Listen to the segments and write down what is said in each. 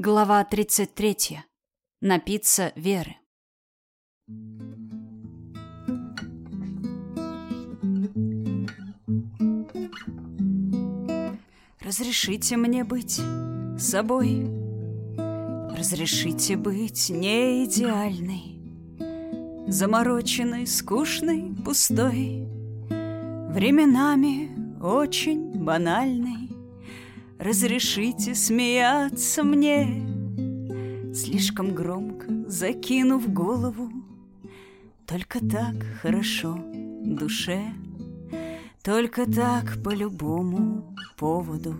Глава 33. Напиться веры. Разрешите мне быть собой. Разрешите быть не идеальной, замороченной, скучной, пустой, временами очень банальной. Разрешите смеяться мне. Слишком громко закинув голову. Только так хорошо душе. Только так по любому поводу.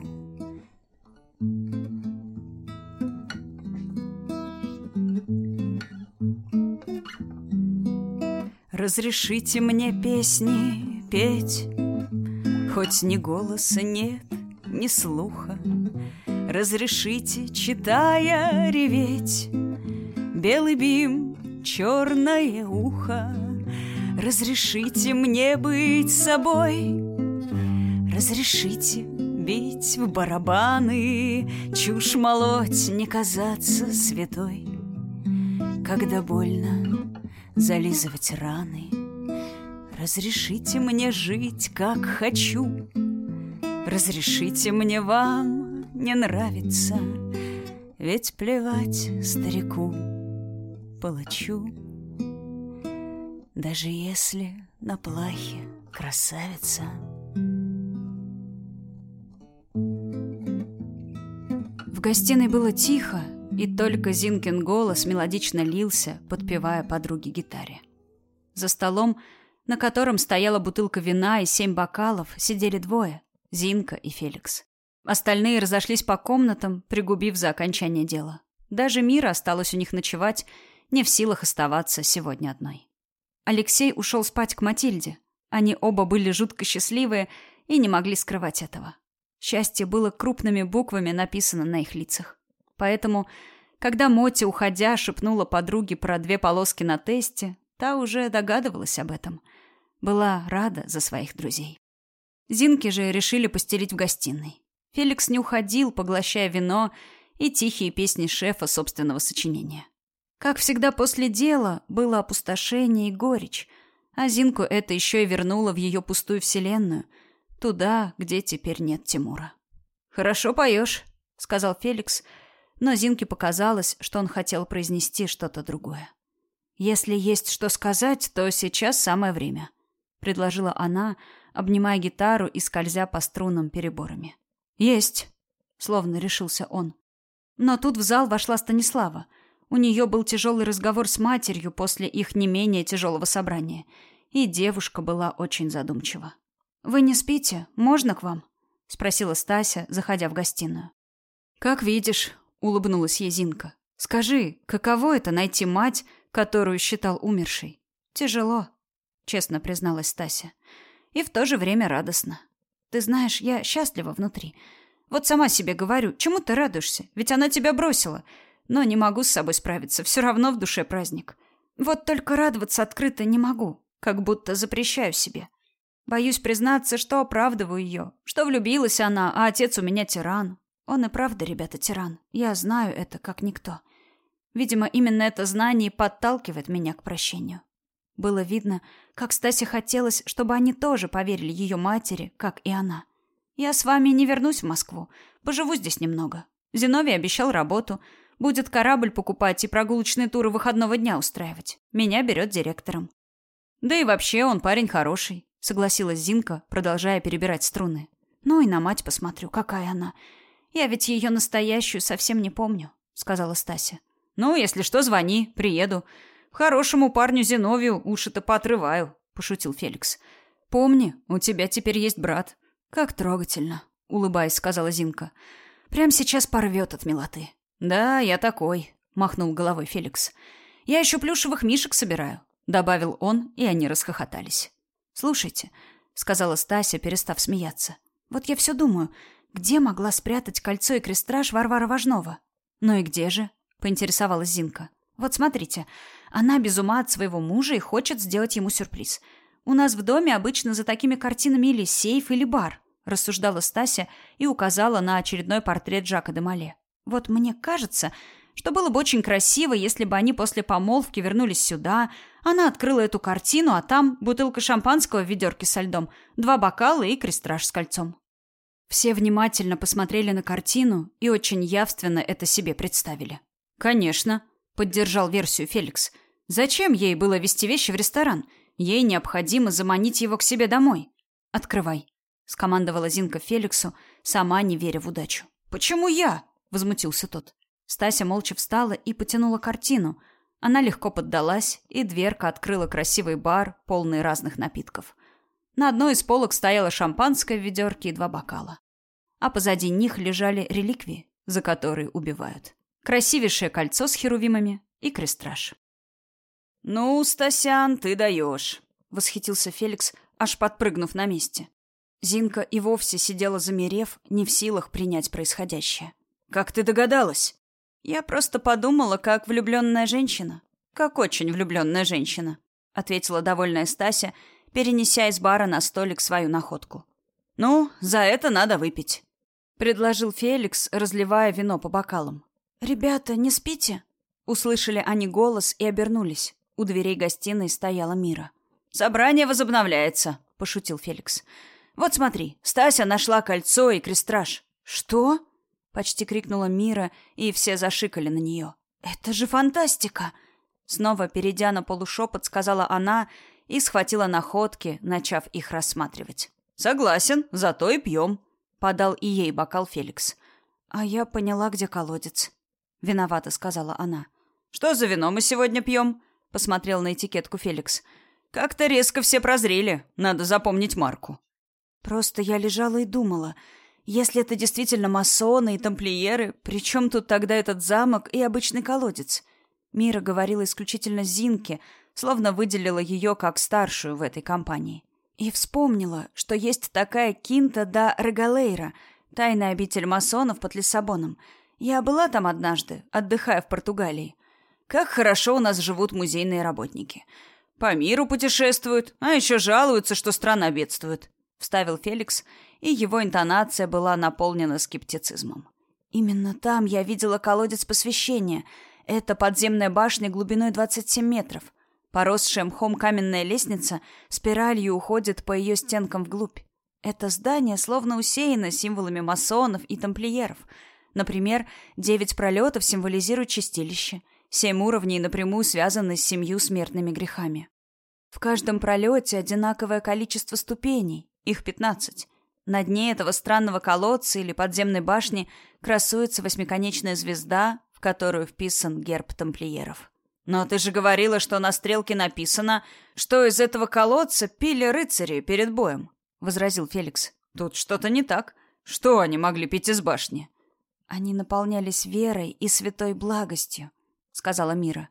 Разрешите мне песни петь Хоть ни голоса нет, ни слуха. Разрешите, читая, реветь. Белый бим, черное ухо. Разрешите мне быть собой. Разрешите бить в барабаны. Чушь молоть, не казаться святой. Когда больно зализывать раны Разрешите мне жить, как хочу Разрешите мне вам не нравиться, Ведь плевать старику, палачу, Даже если на плахе красавица. В гостиной было тихо, и только Зинкин голос мелодично лился, подпевая подруге гитаре. За столом, на котором стояла бутылка вина и семь бокалов, сидели двое — Зинка и Феликс. Остальные разошлись по комнатам, пригубив за окончание дела. Даже Мира осталась у них ночевать, не в силах оставаться сегодня одной. Алексей ушел спать к Матильде. Они оба были жутко счастливые и не могли скрывать этого. Счастье было крупными буквами написано на их лицах. Поэтому, когда Моти, уходя, шепнула подруге про две полоски на тесте, та уже догадывалась об этом. Была рада за своих друзей. Зинки же решили постелить в гостиной. Феликс не уходил, поглощая вино и тихие песни шефа собственного сочинения. Как всегда после дела было опустошение и горечь, а Зинку это еще и вернуло в ее пустую вселенную, туда, где теперь нет Тимура. «Хорошо поешь», — сказал Феликс, но Зинке показалось, что он хотел произнести что-то другое. «Если есть что сказать, то сейчас самое время», — предложила она, — обнимая гитару и скользя по струнам переборами. «Есть!» — словно решился он. Но тут в зал вошла Станислава. У нее был тяжелый разговор с матерью после их не менее тяжелого собрания, и девушка была очень задумчива. «Вы не спите? Можно к вам?» — спросила Стася, заходя в гостиную. «Как видишь», — улыбнулась Езинка. «Скажи, каково это найти мать, которую считал умершей?» «Тяжело», — честно призналась Стася и в то же время радостно. Ты знаешь, я счастлива внутри. Вот сама себе говорю, чему ты радуешься? Ведь она тебя бросила. Но не могу с собой справиться, все равно в душе праздник. Вот только радоваться открыто не могу, как будто запрещаю себе. Боюсь признаться, что оправдываю ее, что влюбилась она, а отец у меня тиран. Он и правда, ребята, тиран. Я знаю это как никто. Видимо, именно это знание подталкивает меня к прощению. Было видно, как Стасе хотелось, чтобы они тоже поверили ее матери, как и она. «Я с вами не вернусь в Москву. Поживу здесь немного. Зиновий обещал работу. Будет корабль покупать и прогулочные туры выходного дня устраивать. Меня берет директором». «Да и вообще он парень хороший», — согласилась Зинка, продолжая перебирать струны. «Ну и на мать посмотрю, какая она. Я ведь ее настоящую совсем не помню», — сказала Стася. «Ну, если что, звони, приеду. Хорошему парню Зиновию уши-то поотрываю, пошутил Феликс. Помни, у тебя теперь есть брат. Как трогательно, улыбаясь, сказала Зинка. Прям сейчас порвет от милоты. Да, я такой, махнул головой Феликс. Я еще плюшевых мишек собираю, добавил он, и они расхохотались. Слушайте, сказала Стася, перестав смеяться. Вот я все думаю, где могла спрятать кольцо и крестраж Варвара Важнова? Ну и где же? поинтересовалась Зинка. Вот смотрите, она без ума от своего мужа и хочет сделать ему сюрприз. У нас в доме обычно за такими картинами или сейф, или бар, рассуждала Стася и указала на очередной портрет Жака де Мале. Вот мне кажется, что было бы очень красиво, если бы они после помолвки вернулись сюда. Она открыла эту картину, а там бутылка шампанского в ведерке со льдом, два бокала и крестраж с кольцом. Все внимательно посмотрели на картину и очень явственно это себе представили. «Конечно», — поддержал версию Феликс. «Зачем ей было вести вещи в ресторан? Ей необходимо заманить его к себе домой. Открывай», — скомандовала Зинка Феликсу, сама не веря в удачу. «Почему я?» — возмутился тот. Стася молча встала и потянула картину. Она легко поддалась, и дверка открыла красивый бар, полный разных напитков. На одной из полок стояло шампанское в ведерке и два бокала. А позади них лежали реликвии, за которые убивают. Красивейшее кольцо с херувимами и крестраж. «Ну, Стасян, ты даешь», — восхитился Феликс, аж подпрыгнув на месте. Зинка и вовсе сидела замерев, не в силах принять происходящее. «Как ты догадалась?» Я просто подумала, как влюбленная женщина. Как очень влюбленная женщина, ответила довольная Стася, перенеся из бара на столик свою находку. Ну, за это надо выпить, предложил Феликс, разливая вино по бокалам. Ребята, не спите? Услышали они голос и обернулись. У дверей гостиной стояла Мира. Собрание возобновляется, пошутил Феликс. Вот смотри, Стася нашла кольцо и крестраж. Что? Почти крикнула Мира, и все зашикали на нее. «Это же фантастика!» Снова, перейдя на полушепот, сказала она и схватила находки, начав их рассматривать. «Согласен, зато и пьем», — подал и ей бокал Феликс. «А я поняла, где колодец», — виновата сказала она. «Что за вино мы сегодня пьем?» — посмотрел на этикетку Феликс. «Как-то резко все прозрели. Надо запомнить марку». «Просто я лежала и думала. Если это действительно масоны и тамплиеры, при чем тут тогда этот замок и обычный колодец? Мира говорила исключительно Зинке, словно выделила ее как старшую в этой компании. И вспомнила, что есть такая Кинта да Регалейра, тайная обитель масонов под Лиссабоном. Я была там однажды, отдыхая в Португалии. Как хорошо у нас живут музейные работники. По миру путешествуют, а еще жалуются, что страна бедствует. Вставил Феликс и его интонация была наполнена скептицизмом. «Именно там я видела колодец посвящения. Это подземная башня глубиной 27 метров. Поросшая мхом каменная лестница спиралью уходит по ее стенкам вглубь. Это здание словно усеяно символами масонов и тамплиеров. Например, девять пролетов символизируют чистилище, семь уровней напрямую связаны с семью смертными грехами. В каждом пролете одинаковое количество ступеней, их пятнадцать. На дне этого странного колодца или подземной башни красуется восьмиконечная звезда, в которую вписан герб тамплиеров. «Но ты же говорила, что на стрелке написано, что из этого колодца пили рыцари перед боем», — возразил Феликс. «Тут что-то не так. Что они могли пить из башни?» «Они наполнялись верой и святой благостью», — сказала Мира.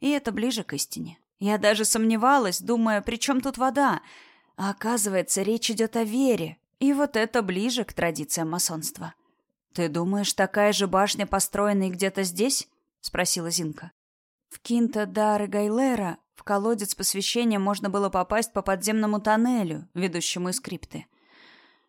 «И это ближе к истине. Я даже сомневалась, думая, при чем тут вода? А оказывается, речь идет о вере, и вот это ближе к традициям масонства. «Ты думаешь, такая же башня построена и где-то здесь?» — спросила Зинка. В Кинта Дары Гайлера в колодец посвящения можно было попасть по подземному тоннелю, ведущему из крипты.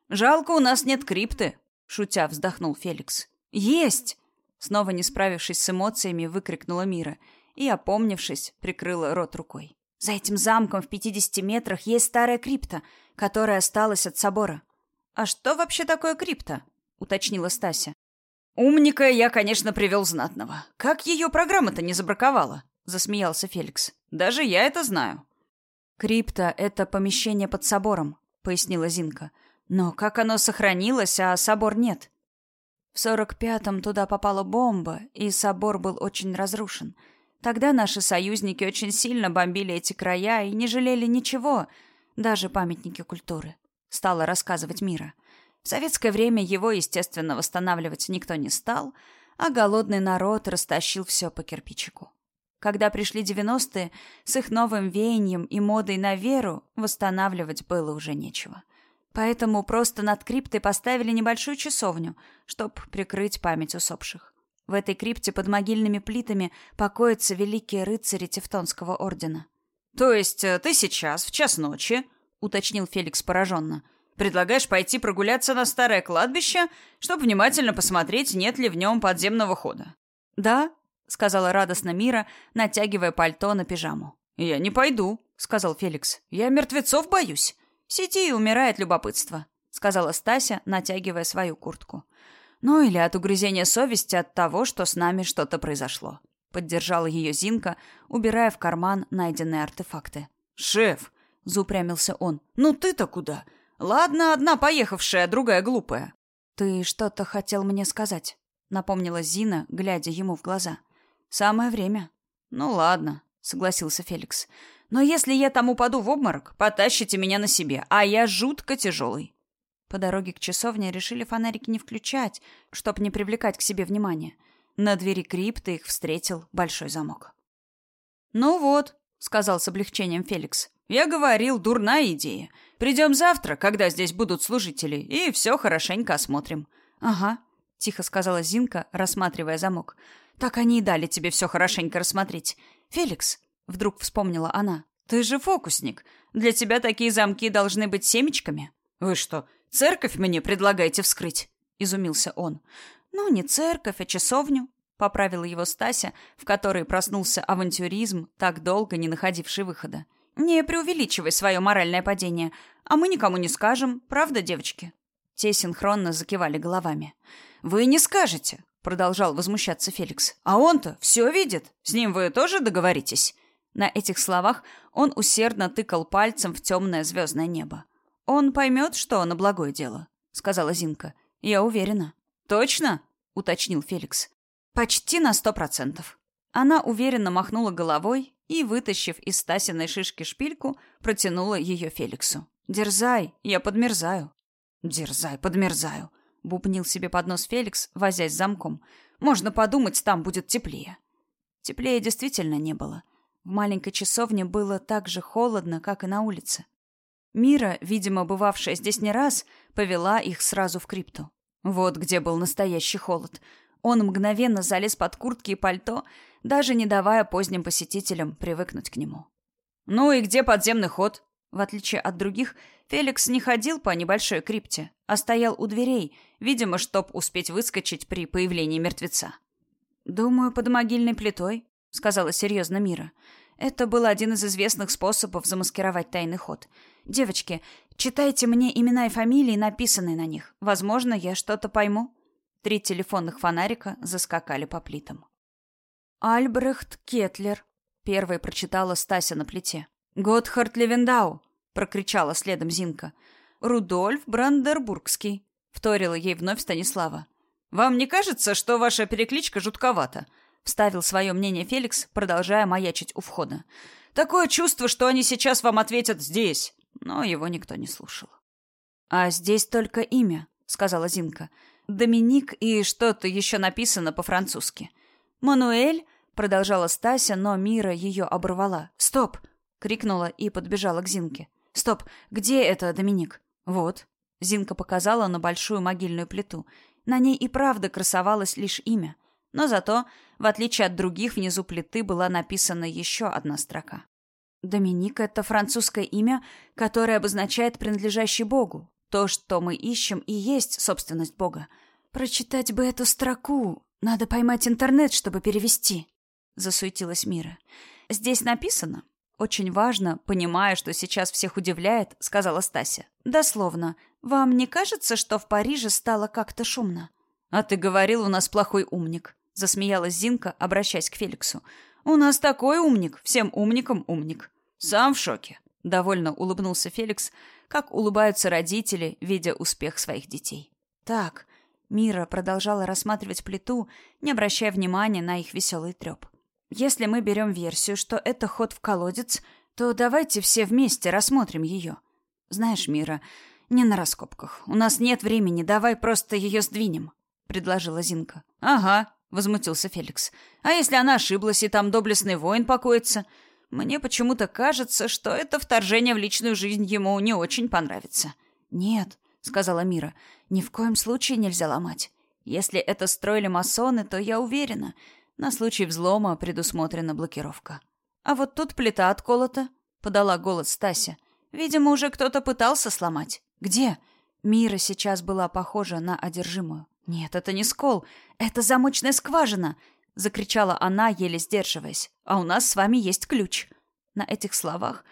«Жалко, у нас нет крипты», — шутя вздохнул Феликс. «Есть!» Снова не справившись с эмоциями, выкрикнула Мира и, опомнившись, прикрыла рот рукой. «За этим замком в пятидесяти метрах есть старая крипта, которая осталась от собора. «А что вообще такое крипта?» — уточнила Стася. «Умника я, конечно, привел знатного. Как ее программа-то не забраковала?» — засмеялся Феликс. «Даже я это знаю». «Крипта — это помещение под собором», — пояснила Зинка. «Но как оно сохранилось, а собор нет?» В сорок пятом туда попала бомба, и собор был очень разрушен. Тогда наши союзники очень сильно бомбили эти края и не жалели ничего, даже памятники культуры стала рассказывать Мира. В советское время его, естественно, восстанавливать никто не стал, а голодный народ растащил все по кирпичику. Когда пришли девяностые, с их новым веянием и модой на веру восстанавливать было уже нечего. Поэтому просто над криптой поставили небольшую часовню, чтобы прикрыть память усопших. В этой крипте под могильными плитами покоятся великие рыцари Тевтонского ордена. «То есть э, ты сейчас, в час ночи, уточнил Феликс пораженно. Предлагаешь пойти прогуляться на старое кладбище, чтобы внимательно посмотреть, нет ли в нем подземного хода. Да, сказала радостно Мира, натягивая пальто на пижаму. Я не пойду, сказал Феликс. Я мертвецов боюсь. Сиди и умирай от любопытства, сказала Стася, натягивая свою куртку. Ну или от угрызения совести от того, что с нами что-то произошло. Поддержала ее Зинка, убирая в карман найденные артефакты. «Шеф!» — заупрямился он. «Ну ты-то куда? Ладно, одна поехавшая, другая глупая». «Ты что-то хотел мне сказать?» — напомнила Зина, глядя ему в глаза. «Самое время». «Ну ладно», — согласился Феликс. «Но если я там упаду в обморок, потащите меня на себе, а я жутко тяжелый». По дороге к часовне решили фонарики не включать, чтоб не привлекать к себе внимания. На двери крипты их встретил большой замок. «Ну вот», — сказал с облегчением Феликс. «Я говорил, дурная идея. Придем завтра, когда здесь будут служители, и все хорошенько осмотрим». «Ага», — тихо сказала Зинка, рассматривая замок. «Так они и дали тебе все хорошенько рассмотреть. Феликс», — вдруг вспомнила она, — «ты же фокусник. Для тебя такие замки должны быть семечками». «Вы что, церковь мне предлагаете вскрыть?» — изумился он. «Ну, не церковь, а часовню», — поправила его Стася, в которой проснулся авантюризм, так долго не находивший выхода. «Не преувеличивай свое моральное падение, а мы никому не скажем, правда, девочки?» Те синхронно закивали головами. «Вы не скажете», — продолжал возмущаться Феликс. «А он-то все видит. С ним вы тоже договоритесь?» На этих словах он усердно тыкал пальцем в темное звездное небо. «Он поймет, что на благое дело», — сказала Зинка. «Я уверена». «Точно?» — уточнил Феликс. «Почти на сто процентов». Она уверенно махнула головой и, вытащив из Стасиной шишки шпильку, протянула ее Феликсу. «Дерзай, я подмерзаю». «Дерзай, подмерзаю», — бубнил себе под нос Феликс, возясь замком. «Можно подумать, там будет теплее». Теплее действительно не было. В маленькой часовне было так же холодно, как и на улице. Мира, видимо, бывавшая здесь не раз, повела их сразу в крипту. Вот где был настоящий холод. Он мгновенно залез под куртки и пальто, даже не давая поздним посетителям привыкнуть к нему. «Ну и где подземный ход?» В отличие от других, Феликс не ходил по небольшой крипте, а стоял у дверей, видимо, чтоб успеть выскочить при появлении мертвеца. «Думаю, под могильной плитой», — сказала серьезно Мира. Это был один из известных способов замаскировать тайный ход. Девочки, читайте мне имена и фамилии, написанные на них. Возможно, я что-то пойму. Три телефонных фонарика заскакали по плитам. Альбрехт Кетлер, первой прочитала Стася на плите. Готхард Левендау, прокричала следом Зинка. Рудольф Брандербургский, вторила ей вновь Станислава. Вам не кажется, что ваша перекличка жутковата? Вставил свое мнение Феликс, продолжая маячить у входа. «Такое чувство, что они сейчас вам ответят здесь». Но его никто не слушал. «А здесь только имя», — сказала Зинка. «Доминик и что-то еще написано по-французски». «Мануэль», — продолжала Стася, но Мира ее оборвала. «Стоп!» — крикнула и подбежала к Зинке. «Стоп! Где это Доминик?» «Вот». Зинка показала на большую могильную плиту. На ней и правда красовалось лишь имя. Но зато, в отличие от других, внизу плиты была написана еще одна строка. Доминик — это французское имя, которое обозначает принадлежащий Богу. То, что мы ищем, и есть собственность Бога. Прочитать бы эту строку. Надо поймать интернет, чтобы перевести. Засуетилась Мира. Здесь написано. Очень важно, понимая, что сейчас всех удивляет, сказала Стася. Дословно. Вам не кажется, что в Париже стало как-то шумно? А ты говорил, у нас плохой умник. Засмеялась Зинка, обращаясь к Феликсу. «У нас такой умник, всем умникам умник». «Сам в шоке», — довольно улыбнулся Феликс, как улыбаются родители, видя успех своих детей. «Так», — Мира продолжала рассматривать плиту, не обращая внимания на их веселый треп. «Если мы берем версию, что это ход в колодец, то давайте все вместе рассмотрим ее. Знаешь, Мира, не на раскопках. У нас нет времени, давай просто ее сдвинем», — предложила Зинка. «Ага», возмутился Феликс. А если она ошиблась и там доблестный воин покоится? Мне почему-то кажется, что это вторжение в личную жизнь ему не очень понравится. Нет, сказала Мира. Ни в коем случае нельзя ломать. Если это строили масоны, то я уверена, на случай взлома предусмотрена блокировка. А вот тут плита отколота, подала голос Стася. Видимо, уже кто-то пытался сломать. Где? Мира сейчас была похожа на одержимую. Нет, это не скол, это замочная скважина, закричала она, еле сдерживаясь. А у нас с вами есть ключ. На этих словах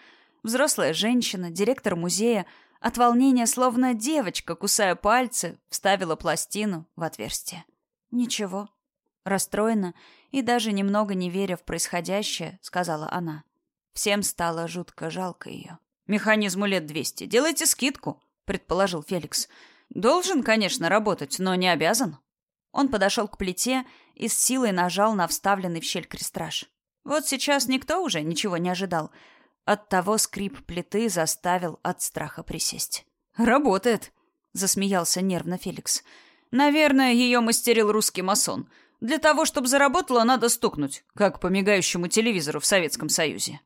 взрослая женщина, директор музея, от волнения, словно девочка, кусая пальцы, вставила пластину в отверстие. Ничего. Расстроена и даже немного не веря в происходящее, сказала она. Всем стало жутко жалко ее. «Механизму лет двести. Делайте скидку», — предположил Феликс. «Должен, конечно, работать, но не обязан». Он подошел к плите и с силой нажал на вставленный в щель крестраж. Вот сейчас никто уже ничего не ожидал — Оттого скрип плиты заставил от страха присесть. «Работает», — засмеялся нервно Феликс. «Наверное, ее мастерил русский масон. Для того, чтобы заработала, надо стукнуть, как по мигающему телевизору в Советском Союзе».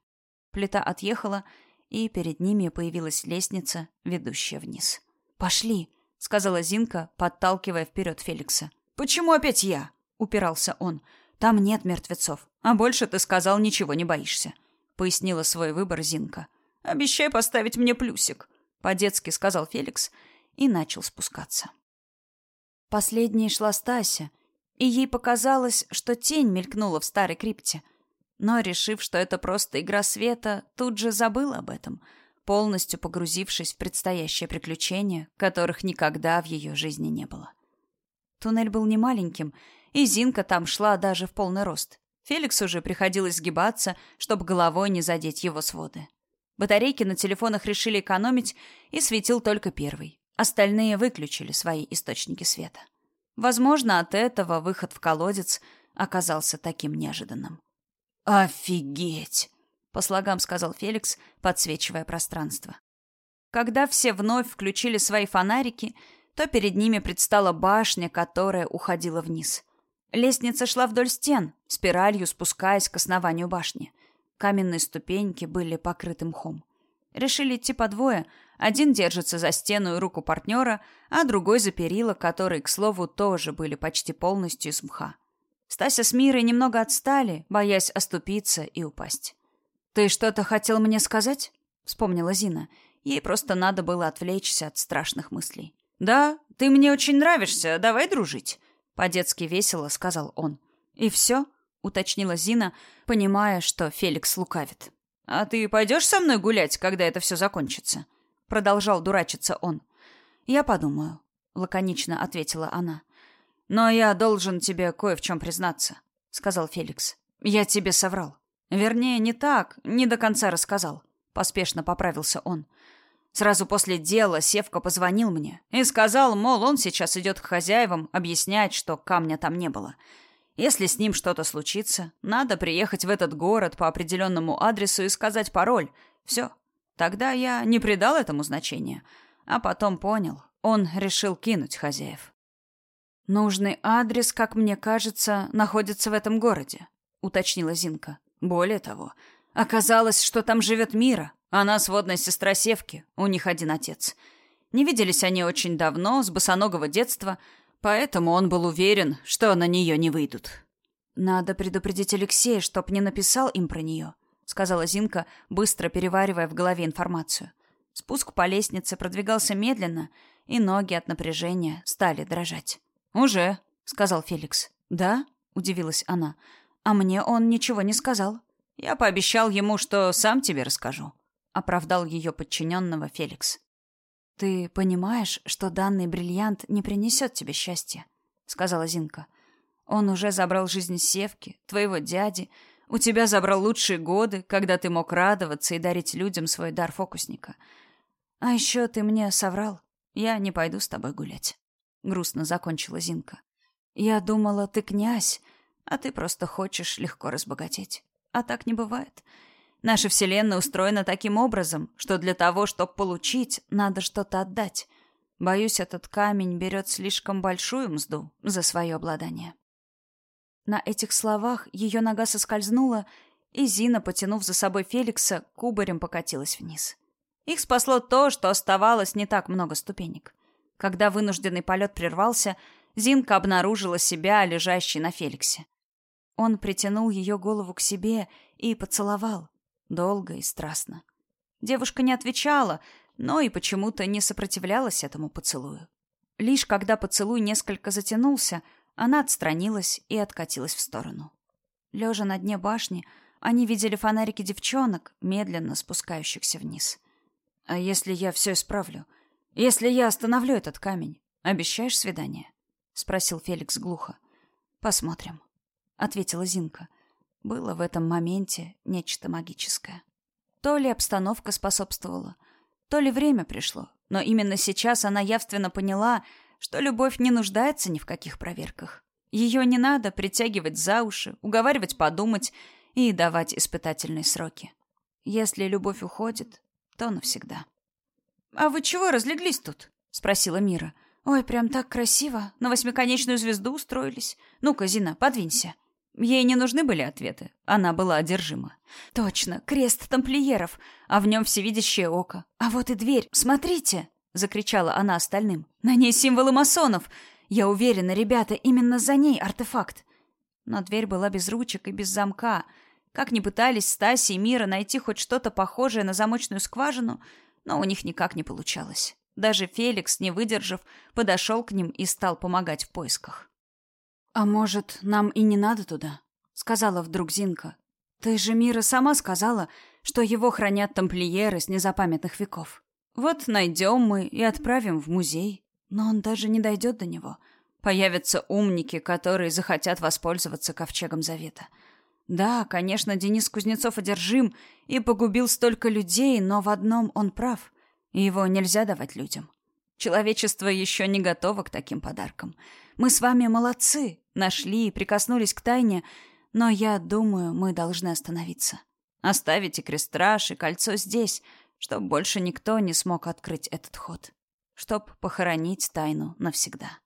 Плита отъехала, и перед ними появилась лестница, ведущая вниз. «Пошли», — сказала Зинка, подталкивая вперед Феликса. «Почему опять я?» — упирался он. «Там нет мертвецов. А больше ты сказал, ничего не боишься» пояснила свой выбор Зинка. Обещай поставить мне плюсик, по-детски сказал Феликс и начал спускаться. Последней шла Стася, и ей показалось, что тень мелькнула в старой крипте. Но, решив, что это просто игра света, тут же забыла об этом, полностью погрузившись в предстоящее приключение, которых никогда в ее жизни не было. Туннель был не маленьким, и Зинка там шла даже в полный рост. Феликсу же приходилось сгибаться, чтобы головой не задеть его своды. Батарейки на телефонах решили экономить, и светил только первый. Остальные выключили свои источники света. Возможно, от этого выход в колодец оказался таким неожиданным. «Офигеть!» — по слогам сказал Феликс, подсвечивая пространство. Когда все вновь включили свои фонарики, то перед ними предстала башня, которая уходила вниз. Лестница шла вдоль стен, спиралью спускаясь к основанию башни. Каменные ступеньки были покрыты мхом. Решили идти по двое. Один держится за стену и руку партнера, а другой за перила, которые, к слову, тоже были почти полностью из мха. Стася с Мирой немного отстали, боясь оступиться и упасть. «Ты что-то хотел мне сказать?» — вспомнила Зина. Ей просто надо было отвлечься от страшных мыслей. «Да, ты мне очень нравишься, давай дружить», по-детски весело сказал он. И все? уточнила Зина, понимая, что Феликс лукавит. А ты пойдешь со мной гулять, когда это все закончится? продолжал дурачиться он. Я подумаю, лаконично ответила она. Но я должен тебе кое в чем признаться, сказал Феликс. Я тебе соврал. Вернее, не так, не до конца рассказал. Поспешно поправился он. Сразу после дела Севка позвонил мне и сказал, мол, он сейчас идет к хозяевам объяснять, что камня там не было. Если с ним что-то случится, надо приехать в этот город по определенному адресу и сказать пароль. Все. Тогда я не придал этому значения, а потом понял, он решил кинуть хозяев. Нужный адрес, как мне кажется, находится в этом городе, уточнила Зинка. Более того, оказалось, что там живет Мира, она сводная сестра Севки, у них один отец. Не виделись они очень давно, с босоногого детства, поэтому он был уверен, что на нее не выйдут. «Надо предупредить Алексея, чтоб не написал им про нее», — сказала Зинка, быстро переваривая в голове информацию. Спуск по лестнице продвигался медленно, и ноги от напряжения стали дрожать. «Уже», — сказал Феликс. «Да?» — удивилась она. «А мне он ничего не сказал». «Я пообещал ему, что сам тебе расскажу» оправдал ее подчиненного Феликс. Ты понимаешь, что данный бриллиант не принесет тебе счастья, сказала Зинка. Он уже забрал жизнь Севки, твоего дяди. У тебя забрал лучшие годы, когда ты мог радоваться и дарить людям свой дар фокусника. А еще ты мне соврал. Я не пойду с тобой гулять. Грустно закончила Зинка. Я думала, ты князь, а ты просто хочешь легко разбогатеть. А так не бывает. Наша Вселенная устроена таким образом, что для того, чтобы получить, надо что-то отдать. Боюсь, этот камень берет слишком большую мзду за свое обладание. На этих словах ее нога соскользнула, и Зина, потянув за собой Феликса, кубарем покатилась вниз. Их спасло то, что оставалось не так много ступенек. Когда вынужденный полет прервался, Зинка обнаружила себя, лежащей на Феликсе. Он притянул ее голову к себе и поцеловал. Долго и страстно. Девушка не отвечала, но и почему-то не сопротивлялась этому поцелую. Лишь когда поцелуй несколько затянулся, она отстранилась и откатилась в сторону. Лежа на дне башни, они видели фонарики девчонок, медленно спускающихся вниз. «А если я все исправлю? Если я остановлю этот камень, обещаешь свидание?» — спросил Феликс глухо. «Посмотрим», — ответила Зинка. Было в этом моменте нечто магическое. То ли обстановка способствовала, то ли время пришло, но именно сейчас она явственно поняла, что любовь не нуждается ни в каких проверках. Ее не надо притягивать за уши, уговаривать подумать и давать испытательные сроки. Если любовь уходит, то навсегда. «А вы чего разлеглись тут?» — спросила Мира. «Ой, прям так красиво. На восьмиконечную звезду устроились. Ну-ка, Зина, подвинься». Ей не нужны были ответы. Она была одержима. «Точно, крест тамплиеров, а в нем всевидящее око. А вот и дверь, смотрите!» — закричала она остальным. «На ней символы масонов. Я уверена, ребята, именно за ней артефакт». Но дверь была без ручек и без замка. Как ни пытались Стаси и Мира найти хоть что-то похожее на замочную скважину, но у них никак не получалось. Даже Феликс, не выдержав, подошел к ним и стал помогать в поисках. «А может, нам и не надо туда?» — сказала вдруг Зинка. «Ты же, Мира, сама сказала, что его хранят тамплиеры с незапамятных веков. Вот найдем мы и отправим в музей. Но он даже не дойдет до него. Появятся умники, которые захотят воспользоваться ковчегом завета. Да, конечно, Денис Кузнецов одержим и погубил столько людей, но в одном он прав. Его нельзя давать людям. Человечество еще не готово к таким подаркам. Мы с вами молодцы, нашли и прикоснулись к тайне, но я думаю, мы должны остановиться. Оставить и крестраж, и кольцо здесь, чтобы больше никто не смог открыть этот ход. Чтоб похоронить тайну навсегда.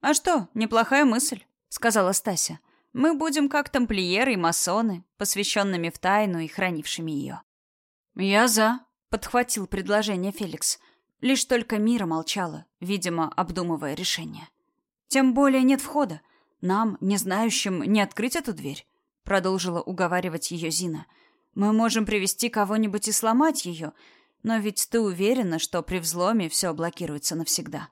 «А что, неплохая мысль», — сказала Стася. «Мы будем как тамплиеры и масоны, посвященными в тайну и хранившими ее». «Я за», — подхватил предложение Феликс. Лишь только Мира молчала, видимо, обдумывая решение. Тем более нет входа. Нам, не знающим, не открыть эту дверь, продолжила уговаривать ее Зина. Мы можем привести кого-нибудь и сломать ее, но ведь ты уверена, что при взломе все блокируется навсегда.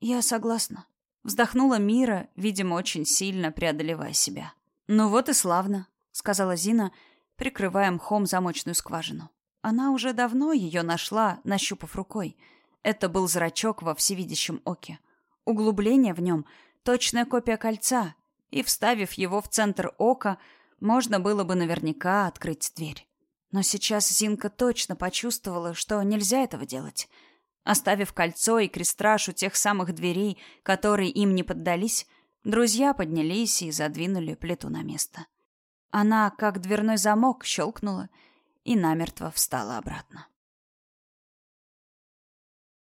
Я согласна. Вздохнула Мира, видимо, очень сильно преодолевая себя. Ну вот и славно, сказала Зина, прикрывая мхом замочную скважину. Она уже давно ее нашла, нащупав рукой. Это был зрачок во всевидящем оке. Углубление в нем — точная копия кольца, и, вставив его в центр ока, можно было бы наверняка открыть дверь. Но сейчас Зинка точно почувствовала, что нельзя этого делать. Оставив кольцо и крестраж у тех самых дверей, которые им не поддались, друзья поднялись и задвинули плиту на место. Она, как дверной замок, щелкнула и намертво встала обратно.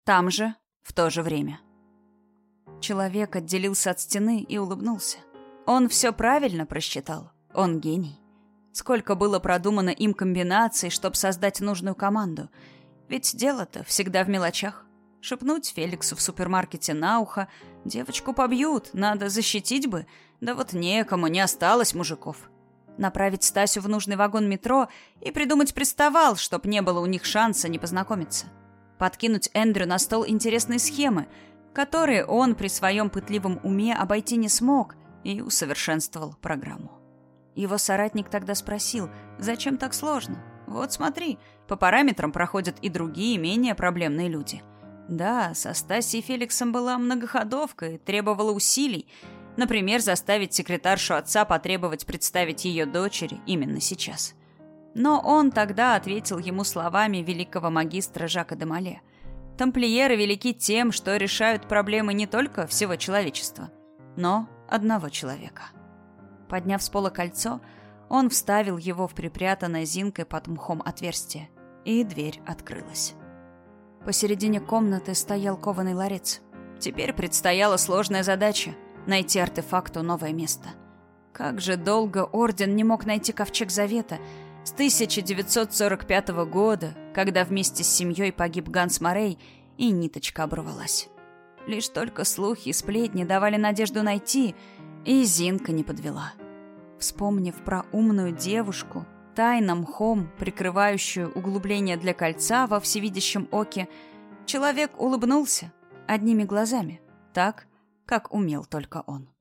Там же, в то же время. Человек отделился от стены и улыбнулся. Он все правильно просчитал. Он гений. Сколько было продумано им комбинаций, чтобы создать нужную команду. Ведь дело-то всегда в мелочах. Шепнуть Феликсу в супермаркете на ухо. Девочку побьют, надо защитить бы. Да вот некому, не осталось мужиков. Направить Стасю в нужный вагон метро и придумать приставал, чтоб не было у них шанса не познакомиться. Подкинуть Эндрю на стол интересные схемы – которые он при своем пытливом уме обойти не смог и усовершенствовал программу. Его соратник тогда спросил, зачем так сложно? Вот смотри, по параметрам проходят и другие, менее проблемные люди. Да, со Стасией Феликсом была многоходовка и требовала усилий. Например, заставить секретаршу отца потребовать представить ее дочери именно сейчас. Но он тогда ответил ему словами великого магистра Жака де Мале – Тамплиеры велики тем, что решают проблемы не только всего человечества, но одного человека. Подняв с пола кольцо, он вставил его в припрятанное Зинкой под мхом отверстие, и дверь открылась. Посередине комнаты стоял кованый ларец. Теперь предстояла сложная задача — найти артефакту новое место. Как же долго Орден не мог найти Ковчег Завета — с 1945 года, когда вместе с семьей погиб Ганс Морей, и ниточка оборвалась. Лишь только слухи и сплетни давали надежду найти, и Зинка не подвела. Вспомнив про умную девушку, тайна мхом, прикрывающую углубление для кольца во всевидящем оке, человек улыбнулся одними глазами, так, как умел только он.